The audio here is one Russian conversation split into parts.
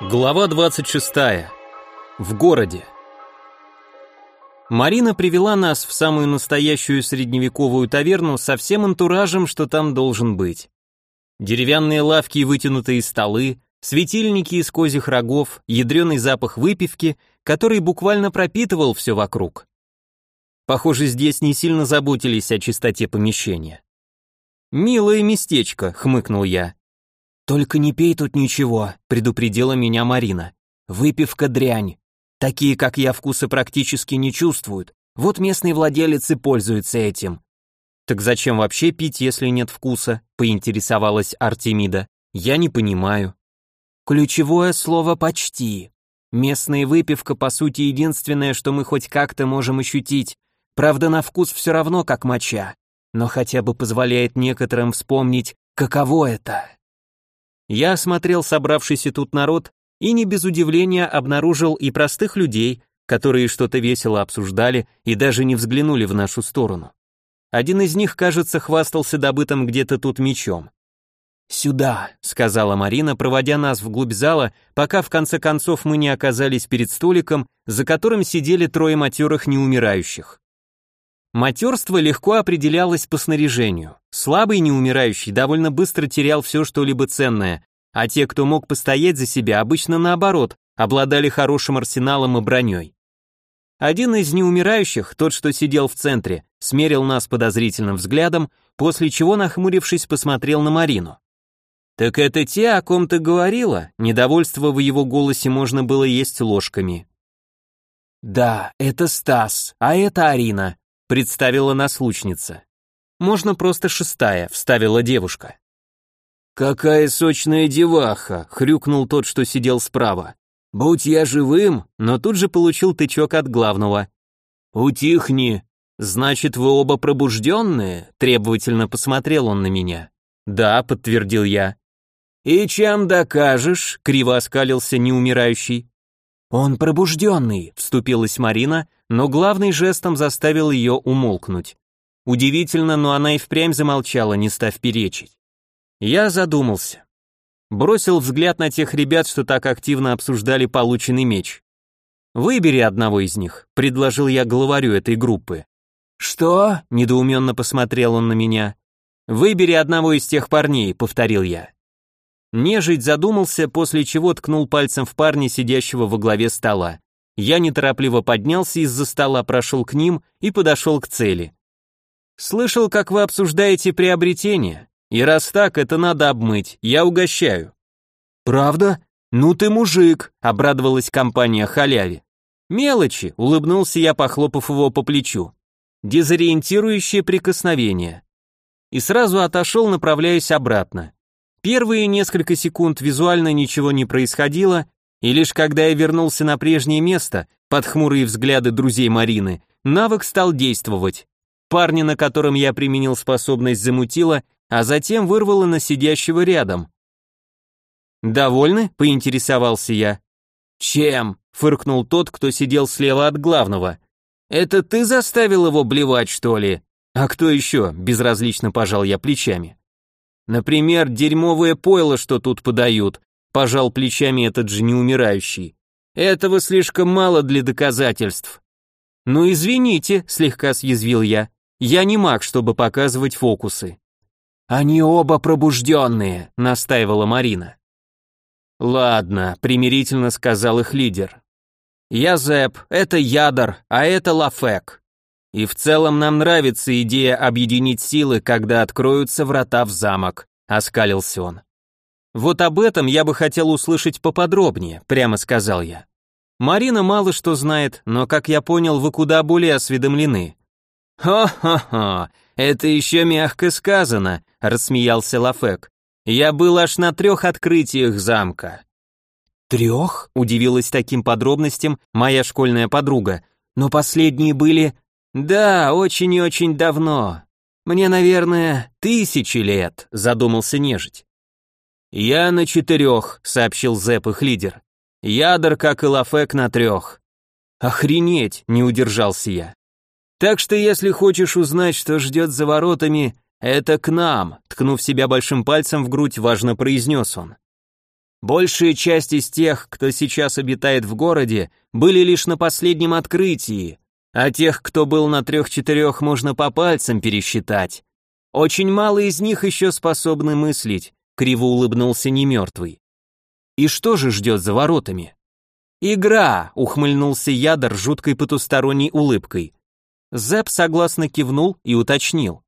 Глава 26. В городе. Марина привела нас в самую настоящую средневековую таверну со всем антуражем, что там должен быть. Деревянные лавки и вытянутые столы, светильники из козьих рогов, ядреный запах выпивки, который буквально пропитывал все вокруг. Похоже, здесь не сильно заботились о чистоте помещения. «Милое местечко», — хмыкнул я. «Только не пей тут ничего», — предупредила меня Марина. «Выпивка дрянь. Такие, как я, вкуса практически не чувствуют. Вот местные владелец пользуются этим». «Так зачем вообще пить, если нет вкуса?» — поинтересовалась Артемида. «Я не понимаю». Ключевое слово «почти». Местная выпивка, по сути, единственное, что мы хоть как-то можем ощутить. Правда, на вкус все равно как моча, но хотя бы позволяет некоторым вспомнить, каково это. Я осмотрел собравшийся тут народ и не без удивления обнаружил и простых людей, которые что-то весело обсуждали и даже не взглянули в нашу сторону. Один из них, кажется, хвастался добытым где-то тут мечом. «Сюда», — сказала Марина, проводя нас вглубь зала, пока в конце концов мы не оказались перед столиком, за которым сидели трое матерых неумирающих. Матерство легко определялось по снаряжению. Слабый неумирающий довольно быстро терял все что-либо ценное, а те, кто мог постоять за себя, обычно наоборот, обладали хорошим арсеналом и броней. Один из неумирающих, тот, что сидел в центре, смерил нас подозрительным взглядом, после чего, нахмурившись, посмотрел на Марину. «Так это те, о ком ты говорила?» Недовольство в его голосе можно было есть ложками. «Да, это Стас, а это Арина», представила нас лучница. Можно просто шестая, вставила девушка. Какая сочная деваха, хрюкнул тот, что сидел справа. Будь я живым, но тут же получил тычок от главного. Утихни. Значит, вы оба пробужденные? Требовательно посмотрел он на меня. Да, подтвердил я. И чем докажешь? Криво оскалился неумирающий. «Он пробужденный», — вступилась Марина, но главный жестом заставил ее умолкнуть. Удивительно, но она и впрямь замолчала, не став перечить. Я задумался. Бросил взгляд на тех ребят, что так активно обсуждали полученный меч. «Выбери одного из них», — предложил я главарю этой группы. «Что?» — недоуменно посмотрел он на меня. «Выбери одного из тех парней», — повторил я. Нежить задумался, после чего ткнул пальцем в парня, сидящего во главе стола. Я неторопливо поднялся из-за стола, прошел к ним и подошел к цели. «Слышал, как вы обсуждаете приобретение, и раз так, это надо обмыть, я угощаю». «Правда? Ну ты мужик», — обрадовалась компания халяви. «Мелочи», — улыбнулся я, похлопав его по плечу. «Дезориентирующее прикосновение». И сразу отошел, направляясь обратно. Первые несколько секунд визуально ничего не происходило, и лишь когда я вернулся на прежнее место, под хмурые взгляды друзей Марины, навык стал действовать. Парня, на котором я применил способность, замутило, а затем вырвало на сидящего рядом. «Довольны?» — поинтересовался я. «Чем?» — фыркнул тот, кто сидел слева от главного. «Это ты заставил его блевать, что ли?» «А кто еще?» — безразлично пожал я плечами. Например, дерьмовое пойло, что тут подают, пожал плечами этот же неумирающий. Этого слишком мало для доказательств. Ну извините, слегка съязвил я. Я не маг, чтобы показывать фокусы. Они оба пробужденные, настаивала Марина. Ладно, примирительно сказал их лидер. Я Зэп, это Ядар, а это Лафек. И в целом нам нравится идея объединить силы, когда откроются врата в замок, оскалился он. Вот об этом я бы хотел услышать поподробнее, прямо сказал я. Марина мало что знает, но, как я понял, вы куда более осведомлены. «Хо-хо-хо, это еще мягко сказано», — рассмеялся Лафек. «Я был аж на трех открытиях замка». «Трех?» — удивилась таким подробностям моя школьная подруга. «Но последние были «Да, очень и очень давно. Мне, наверное, тысячи лет», — задумался нежить. «Я на четырех», — сообщил Зэп их лидер. «Ядер, как и Лафек, на трех». «Охренеть!» — не удержался я. «Так что, если хочешь узнать, что ждет за воротами, «Это к нам», — ткнув себя большим пальцем в грудь, важно произнес он. Большая часть из тех, кто сейчас обитает в городе, были лишь на последнем открытии, а тех, кто был на трех-четырех, можно по пальцам пересчитать. Очень мало из них еще способны мыслить, криво улыбнулся немертвый. И что же ждет за воротами? Игра, ухмыльнулся Ядор жуткой потусторонней улыбкой. Зэп согласно кивнул и уточнил.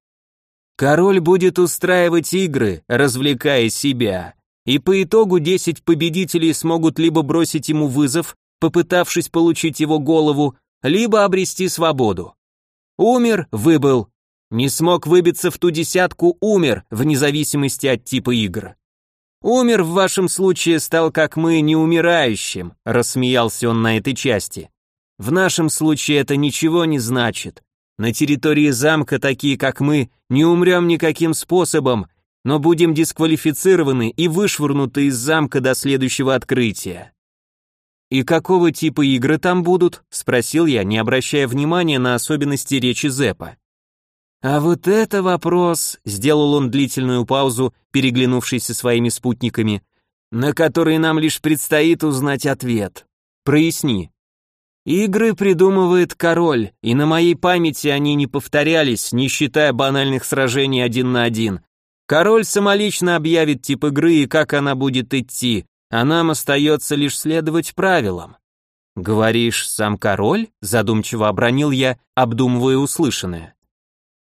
Король будет устраивать игры, развлекая себя, и по итогу 10 победителей смогут либо бросить ему вызов, попытавшись получить его голову, либо обрести свободу. Умер, выбыл. Не смог выбиться в ту десятку, умер, вне зависимости от типа игр. Умер в вашем случае стал, как мы, неумирающим, рассмеялся он на этой части. В нашем случае это ничего не значит. На территории замка такие, как мы, не умрем никаким способом, но будем дисквалифицированы и вышвырнуты из замка до следующего открытия. «И какого типа игры там будут?» — спросил я, не обращая внимания на особенности речи Зепа. «А вот это вопрос», — сделал он длительную паузу, переглянувшись со своими спутниками, «на который нам лишь предстоит узнать ответ. Проясни». «Игры придумывает король, и на моей памяти они не повторялись, не считая банальных сражений один на один. Король самолично объявит тип игры и как она будет идти, а нам остается лишь следовать правилам. Говоришь, сам король? Задумчиво обронил я, обдумывая услышанное.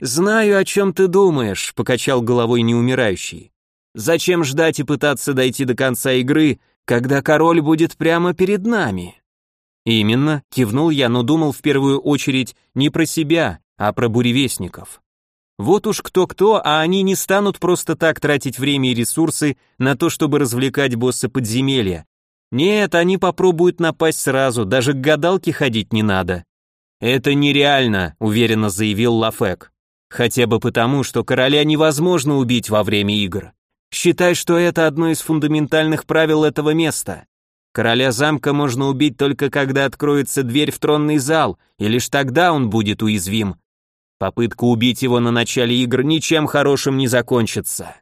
Знаю, о чем ты думаешь, покачал головой неумирающий. Зачем ждать и пытаться дойти до конца игры, когда король будет прямо перед нами? Именно, кивнул я, но думал в первую очередь не про себя, а про буревестников. Вот уж кто-кто, а они не станут просто так тратить время и ресурсы на то, чтобы развлекать босса подземелья. Нет, они попробуют напасть сразу, даже к гадалке ходить не надо. Это нереально, уверенно заявил Лафек. Хотя бы потому, что короля невозможно убить во время игр. Считай, что это одно из фундаментальных правил этого места. Короля замка можно убить только когда откроется дверь в тронный зал, и лишь тогда он будет уязвим. Попытка убить его на начале игр ничем хорошим не закончится.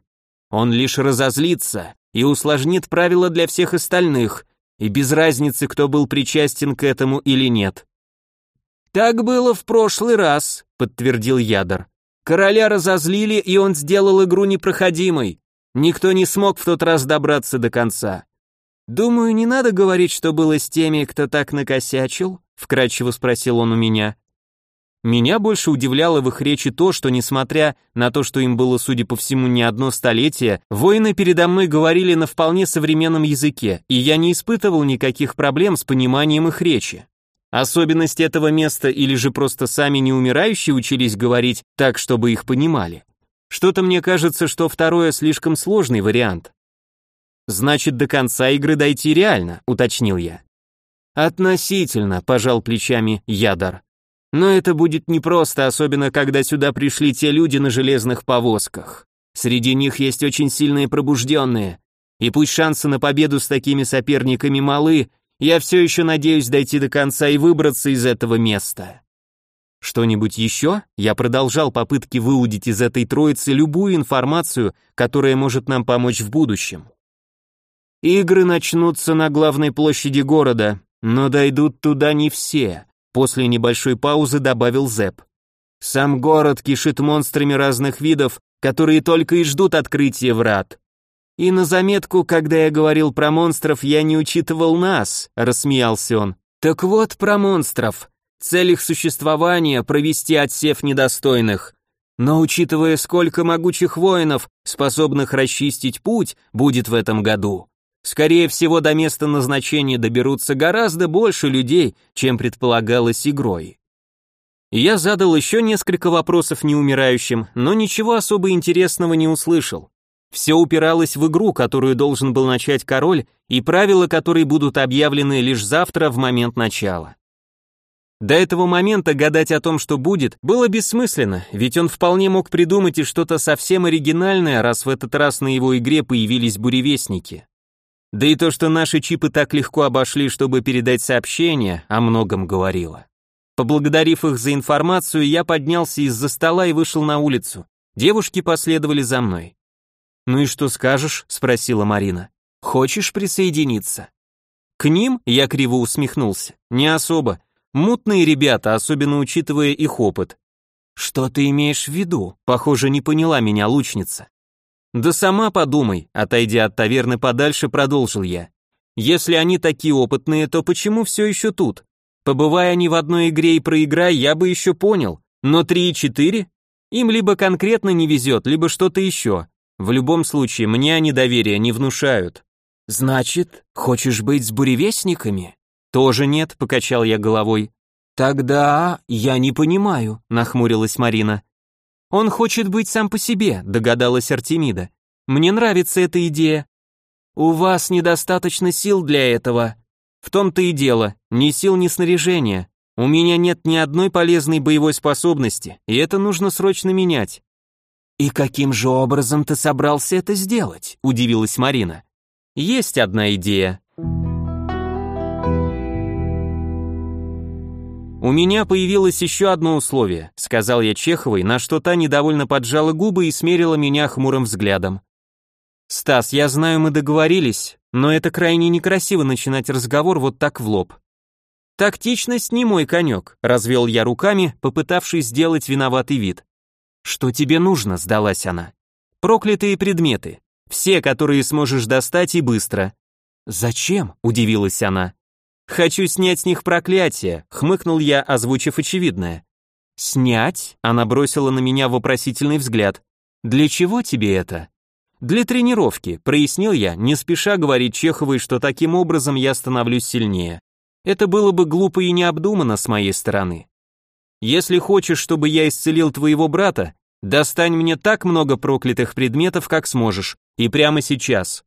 Он лишь разозлится и усложнит правила для всех остальных, и без разницы, кто был причастен к этому или нет. «Так было в прошлый раз», — подтвердил Ядер. «Короля разозлили, и он сделал игру непроходимой. Никто не смог в тот раз добраться до конца. Думаю, не надо говорить, что было с теми, кто так накосячил?» — вкратчиво спросил он у меня. Меня больше удивляло в их речи то, что, несмотря на то, что им было, судя по всему, не одно столетие, воины передо мной говорили на вполне современном языке, и я не испытывал никаких проблем с пониманием их речи. Особенность этого места или же просто сами неумирающие учились говорить так, чтобы их понимали. Что-то мне кажется, что второе слишком сложный вариант. Значит, до конца игры дойти реально, уточнил я. Относительно, пожал плечами Ядар. Но это будет непросто, особенно когда сюда пришли те люди на железных повозках. Среди них есть очень сильные пробужденные. И пусть шансы на победу с такими соперниками малы, я все еще надеюсь дойти до конца и выбраться из этого места. Что-нибудь еще? Я продолжал попытки выудить из этой троицы любую информацию, которая может нам помочь в будущем. Игры начнутся на главной площади города, но дойдут туда не все. После небольшой паузы добавил Зэп. Сам город кишит монстрами разных видов, которые только и ждут открытия врат. И на заметку, когда я говорил про монстров, я не учитывал нас, рассмеялся он. Так вот про монстров. Цель их существования — провести отсев недостойных. Но учитывая, сколько могучих воинов, способных расчистить путь, будет в этом году, Скорее всего, до места назначения доберутся гораздо больше людей, чем предполагалось игрой. Я задал еще несколько вопросов неумирающим, но ничего особо интересного не услышал. Все упиралось в игру, которую должен был начать король, и правила которой будут объявлены лишь завтра в момент начала. До этого момента гадать о том, что будет, было бессмысленно, ведь он вполне мог придумать и что-то совсем оригинальное, раз в этот раз на его игре появились буревестники. Да и то, что наши чипы так легко обошли, чтобы передать сообщение, о многом говорило. Поблагодарив их за информацию, я поднялся из-за стола и вышел на улицу. Девушки последовали за мной. «Ну и что скажешь?» — спросила Марина. «Хочешь присоединиться?» К ним я криво усмехнулся. Не особо. Мутные ребята, особенно учитывая их опыт. Что ты имеешь в виду? Похоже, не поняла меня лучница. Да сама подумай, отойдя от таверны подальше, продолжил я. Если они такие опытные, то почему все еще тут? Побывая они в одной игре и проиграя, я бы еще понял. Но три и четыре? Им либо конкретно не везет, либо что-то еще. В любом случае, мне они доверия не внушают. Значит, хочешь быть с буревестниками? Тоже нет, покачал я головой. Тогда я не понимаю, нахмурилась Марина. Он хочет быть сам по себе, догадалась Артемида. Мне нравится эта идея. У вас недостаточно сил для этого. В том-то и дело, ни сил, ни снаряжения. У меня нет ни одной полезной боевой способности, и это нужно срочно менять. «И каким же образом ты собрался это сделать?» – удивилась Марина. «Есть одна идея». «У меня появилось еще одно условие», — сказал я Чеховой, на что та недовольно поджала губы и смерила меня хмурым взглядом. «Стас, я знаю, мы договорились, но это крайне некрасиво начинать разговор вот так в лоб. «Тактичность не мой конек», — развел я руками, попытавшись сделать виноватый вид. «Что тебе нужно?» — сдалась она. «Проклятые предметы. Все, которые сможешь достать и быстро». «Зачем?» — удивилась она. «Хочу снять с них проклятие», — хмыкнул я, озвучив очевидное. «Снять?» — она бросила на меня вопросительный взгляд. «Для чего тебе это?» «Для тренировки», — прояснил я, не спеша говорить Чеховой, что таким образом я становлюсь сильнее. Это было бы глупо и необдуманно с моей стороны. Если хочешь, чтобы я исцелил твоего брата, достань мне так много проклятых предметов, как сможешь, и прямо сейчас.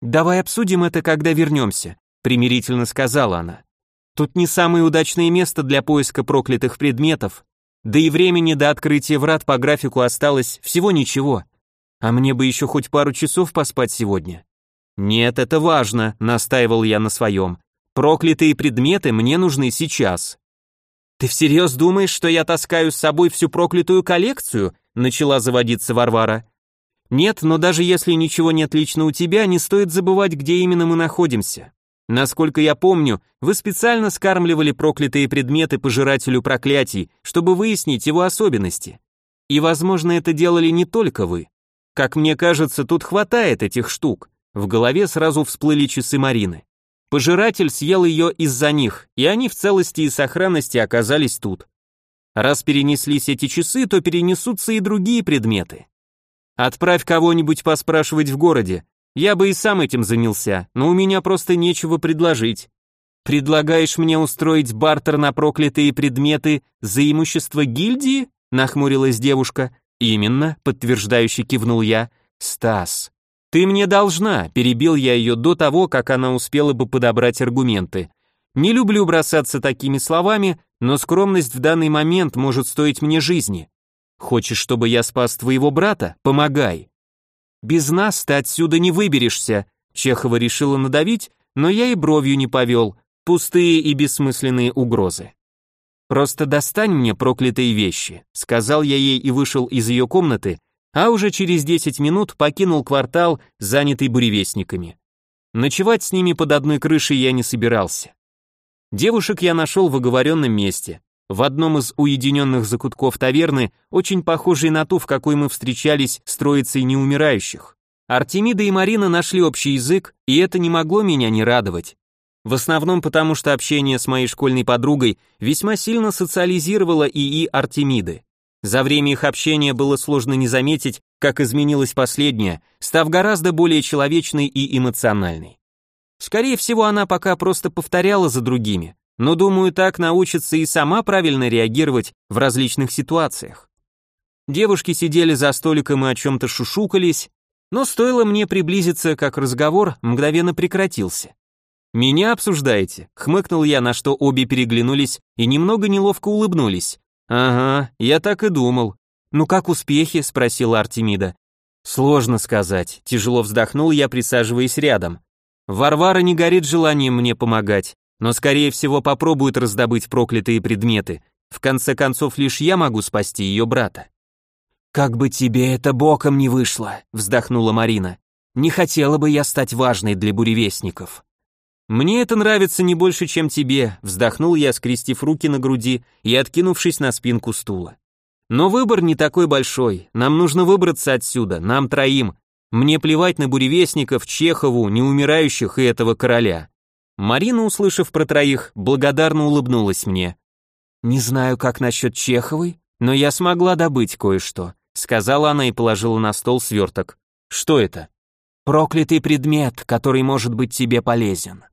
Давай обсудим это, когда вернемся, примирительно сказала она. Тут не самое удачное место для поиска проклятых предметов, да и времени до открытия врат по графику осталось всего ничего. А мне бы еще хоть пару часов поспать сегодня. Нет, это важно, настаивал я на своем. Проклятые предметы мне нужны сейчас. Ты всерьез думаешь, что я таскаю с собой всю проклятую коллекцию? Начала заводиться Варвара. Нет, но даже если ничего нет лично у тебя, не стоит забывать, где именно мы находимся. Насколько я помню, вы специально скармливали проклятые предметы пожирателю проклятий, чтобы выяснить его особенности. И, возможно, это делали не только вы. Как мне кажется, тут хватает этих штук. В голове сразу всплыли часы Марины. Пожиратель съел ее из-за них, и они в целости и сохранности оказались тут. Раз перенеслись эти часы, то перенесутся и другие предметы. Отправь кого-нибудь поспрашивать в городе. Я бы и сам этим занялся, но у меня просто нечего предложить. Предлагаешь мне устроить бартер на проклятые предметы за имущество гильдии? Нахмурилась девушка. Именно, подтверждающе кивнул я. Стас, «Ты мне должна», — перебил я ее до того, как она успела бы подобрать аргументы. «Не люблю бросаться такими словами, но скромность в данный момент может стоить мне жизни. Хочешь, чтобы я спас твоего брата? Помогай». «Без нас ты отсюда не выберешься», — Чехова решила надавить, но я и бровью не повел, пустые и бессмысленные угрозы. «Просто достань мне проклятые вещи», — сказал я ей и вышел из ее комнаты, а уже через 10 минут покинул квартал, занятый буревестниками. Ночевать с ними под одной крышей я не собирался. Девушек я нашел в оговоренном месте, в одном из уединенных закутков таверны, очень похожей на ту, в какой мы встречались с троицей неумирающих. Артемида и Марина нашли общий язык, и это не могло меня не радовать. В основном потому, что общение с моей школьной подругой весьма сильно социализировало ИИ Артемиды. За время их общения было сложно не заметить, как изменилась последняя, став гораздо более человечной и эмоциональной. Скорее всего, она пока просто повторяла за другими, но, думаю, так научится и сама правильно реагировать в различных ситуациях. Девушки сидели за столиком и о чем-то шушукались, но стоило мне приблизиться, как разговор мгновенно прекратился. «Меня обсуждаете?» — хмыкнул я, на что обе переглянулись и немного неловко улыбнулись. «Ага, я так и думал. Ну как успехи?» — спросила Артемида. «Сложно сказать», — тяжело вздохнул я, присаживаясь рядом. «Варвара не горит желанием мне помогать, но скорее всего попробует раздобыть проклятые предметы. В конце концов, лишь я могу спасти ее брата». «Как бы тебе это боком не вышло», — вздохнула Марина. «Не хотела бы я стать важной для буревестников». «Мне это нравится не больше, чем тебе», — вздохнул я, скрестив руки на груди и откинувшись на спинку стула. «Но выбор не такой большой, нам нужно выбраться отсюда, нам троим. Мне плевать на буревестников, Чехову, неумирающих и этого короля». Марина, услышав про троих, благодарно улыбнулась мне. «Не знаю, как насчет Чеховой, но я смогла добыть кое-что сказала она и положила на стол сверток. Что это? Проклятый предмет, который может быть тебе полезен.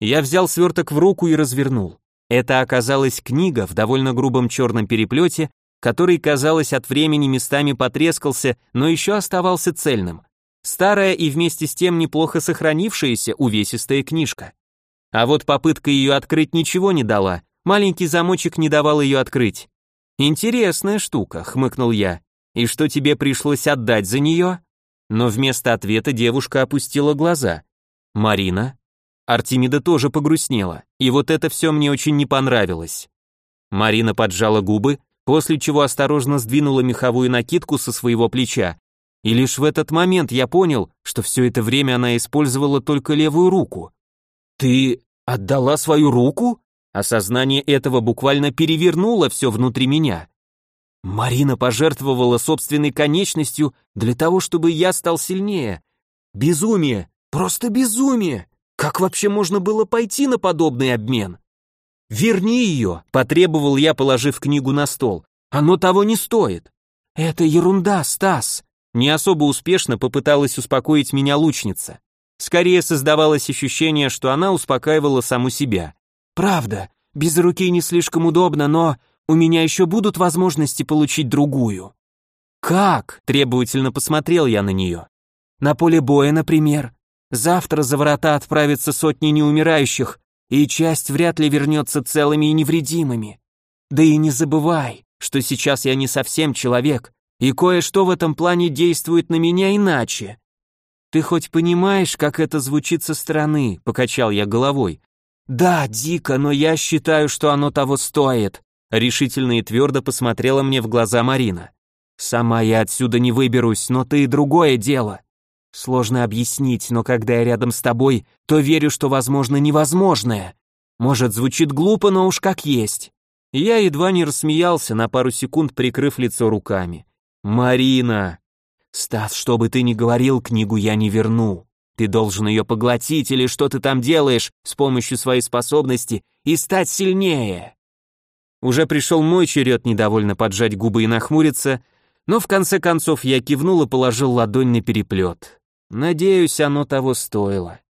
Я взял сверток в руку и развернул. Это оказалась книга в довольно грубом черном переплете, который, казалось, от времени местами потрескался, но еще оставался цельным. Старая и вместе с тем неплохо сохранившаяся увесистая книжка. А вот попытка ее открыть ничего не дала, маленький замочек не давал ее открыть. «Интересная штука», — хмыкнул я. И что тебе пришлось отдать за нее? Но вместо ответа девушка опустила глаза. Марина? Артемида тоже погрустнела, и вот это все мне очень не понравилось. Марина поджала губы, после чего осторожно сдвинула меховую накидку со своего плеча, и лишь в этот момент я понял, что все это время она использовала только левую руку. «Ты отдала свою руку?» Осознание этого буквально перевернуло все внутри меня. Марина пожертвовала собственной конечностью для того, чтобы я стал сильнее. Безумие, просто безумие. Как вообще можно было пойти на подобный обмен? Верни ее, потребовал я, положив книгу на стол. Оно того не стоит. Это ерунда, Стас. Не особо успешно попыталась успокоить меня лучница. Скорее создавалось ощущение, что она успокаивала саму себя. Правда, без руки не слишком удобно, но у меня еще будут возможности получить другую. Как? Требовательно посмотрел я на нее. На поле боя, например. Завтра за врата отправятся сотни неумирающих, и часть вряд ли вернется целыми и невредимыми. Да и не забывай, что сейчас я не совсем человек, и кое-что в этом плане действует на меня иначе. Ты хоть понимаешь, как это звучит со стороны, покачал я головой. Да, дико, но я считаю, что оно того стоит решительно и твердо посмотрела мне в глаза Марина. Сама я отсюда не выберусь, но ты и другое дело. Сложно объяснить, но когда я рядом с тобой, то верю, что возможно невозможное. Может, звучит глупо, но уж как есть. Я едва не рассмеялся, на пару секунд прикрыв лицо руками. Марина, Стас, что бы ты ни говорил, книгу я не верну. Ты должен ее поглотить или что ты там делаешь с помощью своей способности и стать сильнее. Уже пришел мой черед недовольно поджать губы и нахмуриться, но в конце концов я кивнул и положил ладонь на переплет. Надеюсь, оно того стоило.